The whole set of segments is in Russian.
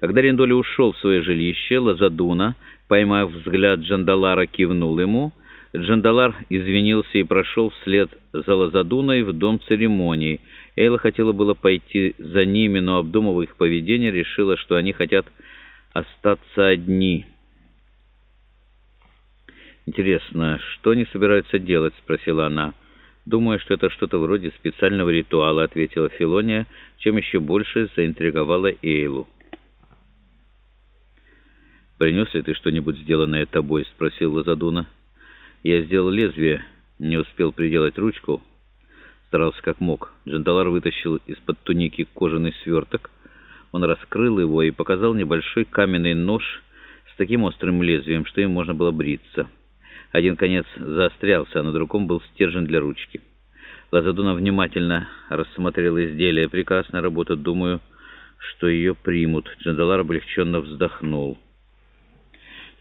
Когда Риндоли ушел в свое жилище, Лазадуна, поймав взгляд Джандалара, кивнул ему. Джандалар извинился и прошел вслед за Лазадуной в дом церемонии. Эйла хотела было пойти за ними, но, обдумывая их поведение, решила, что они хотят остаться одни. «Интересно, что они собираются делать?» — спросила она. «Думаю, что это что-то вроде специального ритуала», — ответила Филония, чем еще больше заинтриговала Эйлу. «Принес ли ты что-нибудь, сделанное тобой?» — спросил Лазадуна. «Я сделал лезвие, не успел приделать ручку». Старался как мог. Джандалар вытащил из-под туники кожаный сверток. Он раскрыл его и показал небольшой каменный нож с таким острым лезвием, что им можно было бриться. Один конец заострялся, а на другом был стержень для ручки. Лазадуна внимательно рассмотрел изделие. «Прекрасная работа. Думаю, что ее примут». Джандалар облегченно вздохнул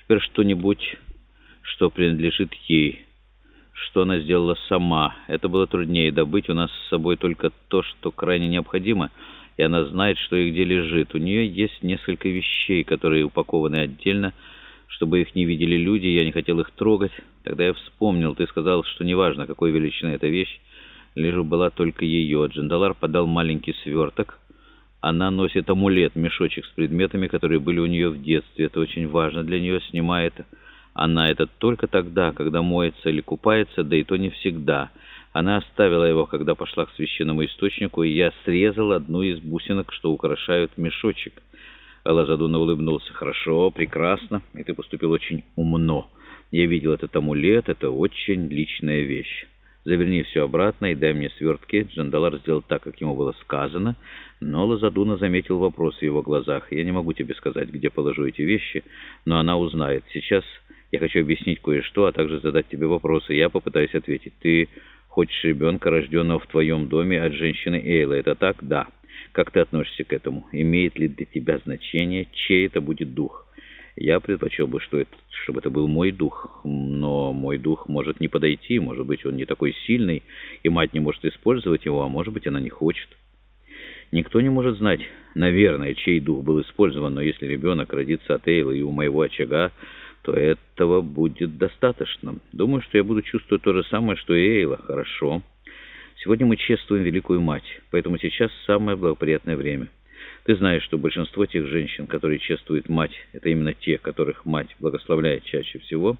теперь что-нибудь, что принадлежит ей, что она сделала сама. Это было труднее добыть. У нас с собой только то, что крайне необходимо, и она знает, что и где лежит. У нее есть несколько вещей, которые упакованы отдельно, чтобы их не видели люди, я не хотел их трогать. Тогда я вспомнил, ты сказал, что неважно, какой величины эта вещь, лишь была только ее. Джандалар подал маленький сверток, она носит амулет, мешочек с предметами, которые были у нее в детстве. Это очень важно для нее, снимает она это только тогда, когда моется или купается, да и то не всегда. Она оставила его, когда пошла к священному источнику, и я срезал одну из бусинок, что украшают мешочек. Алазадуна улыбнулся. «Хорошо, прекрасно, и ты поступил очень умно. Я видел этот амулет, это очень личная вещь». Заверни все обратно и дай мне свертки». Джандалар сделал так, как ему было сказано, но Лазадуна заметил вопрос в его глазах. «Я не могу тебе сказать, где положу эти вещи, но она узнает. Сейчас я хочу объяснить кое-что, а также задать тебе вопросы. Я попытаюсь ответить. Ты хочешь ребенка, рожденного в твоем доме от женщины Эйла. Это так? Да. Как ты относишься к этому? Имеет ли для тебя значение, чей это будет дух?» Я предпочел бы, что это, чтобы это был мой дух, но мой дух может не подойти, может быть, он не такой сильный, и мать не может использовать его, а может быть, она не хочет. Никто не может знать, наверное, чей дух был использован, но если ребенок родится от Эйла и у моего очага, то этого будет достаточно. Думаю, что я буду чувствовать то же самое, что и Эйла. Хорошо. Сегодня мы чествуем Великую Мать, поэтому сейчас самое благоприятное время. Ты знаешь, что большинство тех женщин, которые чествуют мать, это именно те, которых мать благословляет чаще всего.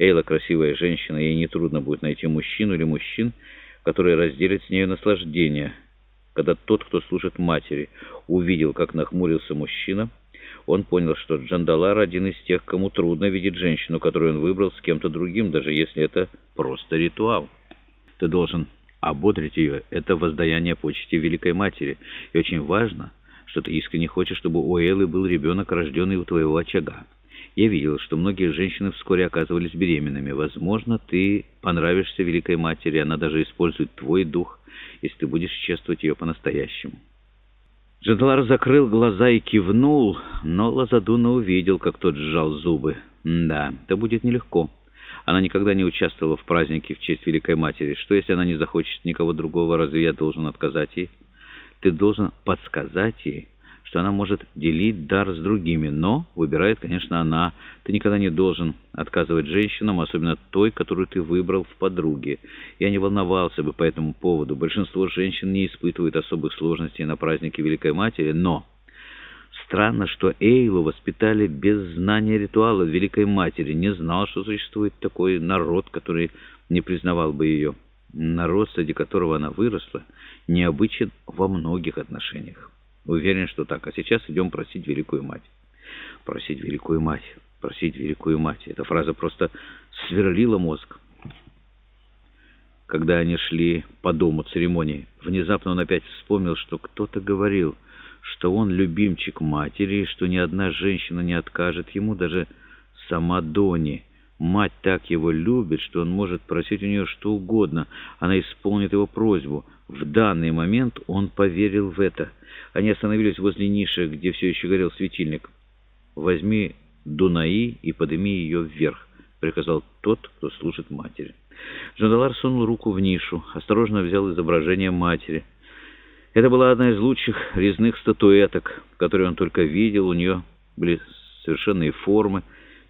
Эйла красивая женщина, ей нетрудно будет найти мужчину или мужчин, которые разделят с ней наслаждение. Когда тот, кто служит матери, увидел, как нахмурился мужчина, он понял, что Джандалар один из тех, кому трудно видеть женщину, которую он выбрал с кем-то другим, даже если это просто ритуал. Ты должен ободрить ее. Это воздаяние почести Великой Матери. И очень важно – что ты искренне хочешь, чтобы у Эллы был ребенок, рожденный у твоего очага. Я видел, что многие женщины вскоре оказывались беременными. Возможно, ты понравишься Великой Матери, она даже использует твой дух, если ты будешь чествовать ее по-настоящему». Джандалар закрыл глаза и кивнул, но Лазадуна увидел, как тот сжал зубы. «Да, это будет нелегко. Она никогда не участвовала в празднике в честь Великой Матери. Что, если она не захочет никого другого? Разве я должен отказать ей?» Ты должен подсказать ей, что она может делить дар с другими, но выбирает, конечно, она. Ты никогда не должен отказывать женщинам, особенно той, которую ты выбрал в подруге. Я не волновался бы по этому поводу. Большинство женщин не испытывают особых сложностей на празднике Великой Матери, но... Странно, что Эйлу воспитали без знания ритуала Великой Матери. Не знал, что существует такой народ, который не признавал бы ее. Народ, среди которого она выросла, необычен во многих отношениях. Уверен, что так. А сейчас идем просить Великую Мать. Просить Великую Мать, просить Великую Мать. Эта фраза просто сверлила мозг. Когда они шли по дому церемонии, внезапно он опять вспомнил, что кто-то говорил, что он любимчик матери, и что ни одна женщина не откажет ему, даже сама Дони. Мать так его любит, что он может просить у нее что угодно. Она исполнит его просьбу. В данный момент он поверил в это. Они остановились возле ниши, где все еще горел светильник. «Возьми Дунаи и подними ее вверх», — приказал тот, кто служит матери. Джандалар сунул руку в нишу, осторожно взял изображение матери. Это была одна из лучших резных статуэток, которые он только видел. У нее были совершенные формы.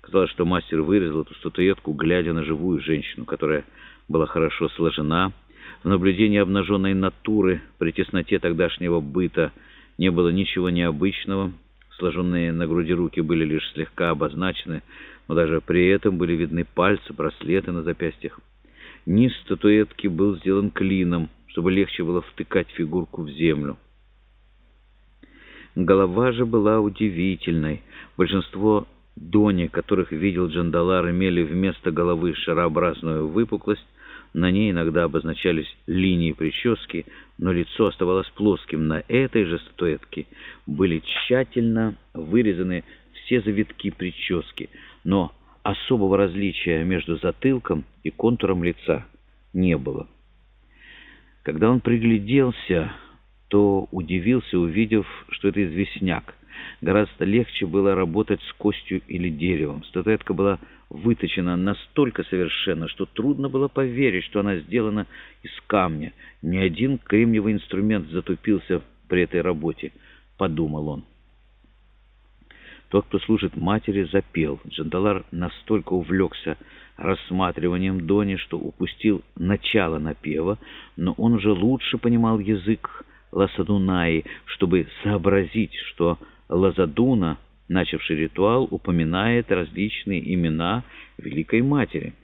Казалось, что мастер вырезал эту статуэтку, глядя на живую женщину, которая была хорошо сложена. В наблюдении обнаженной натуры при тесноте тогдашнего быта не было ничего необычного. Сложенные на груди руки были лишь слегка обозначены, но даже при этом были видны пальцы, браслеты на запястьях. Низ статуэтки был сделан клином, чтобы легче было втыкать фигурку в землю. Голова же была удивительной. Большинство дони, которых видел Джандалар, имели вместо головы шарообразную выпуклость. На ней иногда обозначались линии прически, но лицо оставалось плоским. На этой же статуэтке были тщательно вырезаны все завитки прически, но особого различия между затылком и контуром лица не было. Когда он пригляделся, то удивился, увидев, что это известняк. Гораздо легче было работать с костью или деревом. Статуэтка была выточена настолько совершенно, что трудно было поверить, что она сделана из камня. Ни один кремниевый инструмент затупился при этой работе, подумал он. Тот, кто служит матери, запел. Джандалар настолько увлекся рассматриванием Дони, что упустил начало напева, но он уже лучше понимал язык Ласадунаи, чтобы сообразить, что Лазадуна, начавший ритуал, упоминает различные имена Великой Матери.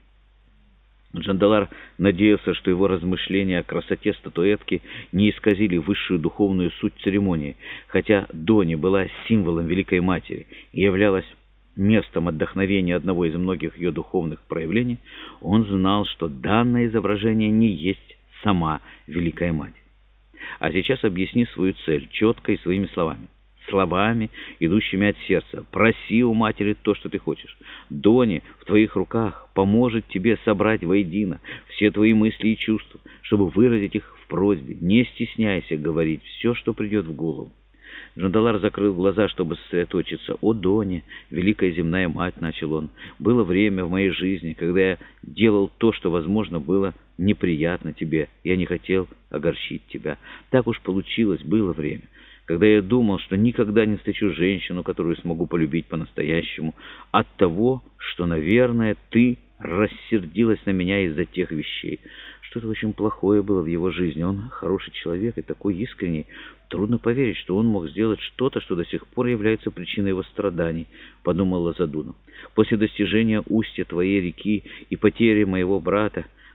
Джандалар надеялся, что его размышления о красоте статуэтки не исказили высшую духовную суть церемонии, хотя Дони была символом Великой Матери и являлась местом отдохновения одного из многих ее духовных проявлений, он знал, что данное изображение не есть сама Великая Мать. А сейчас объясни свою цель четко и своими словами словами, идущими от сердца. Проси у матери то, что ты хочешь. Дони в твоих руках поможет тебе собрать воедино все твои мысли и чувства, чтобы выразить их в просьбе. Не стесняйся говорить все, что придет в голову. Джандалар закрыл глаза, чтобы сосредоточиться. «О, Дони, великая земная мать!» — начал он. «Было время в моей жизни, когда я делал то, что, возможно, было неприятно тебе. Я не хотел огорчить тебя. Так уж получилось, было время когда я думал, что никогда не встречу женщину, которую смогу полюбить по-настоящему, от того, что, наверное, ты рассердилась на меня из-за тех вещей. Что-то очень плохое было в его жизни. Он хороший человек и такой искренний. Трудно поверить, что он мог сделать что-то, что до сих пор является причиной его страданий, подумала Задуна. После достижения устья твоей реки и потери моего брата,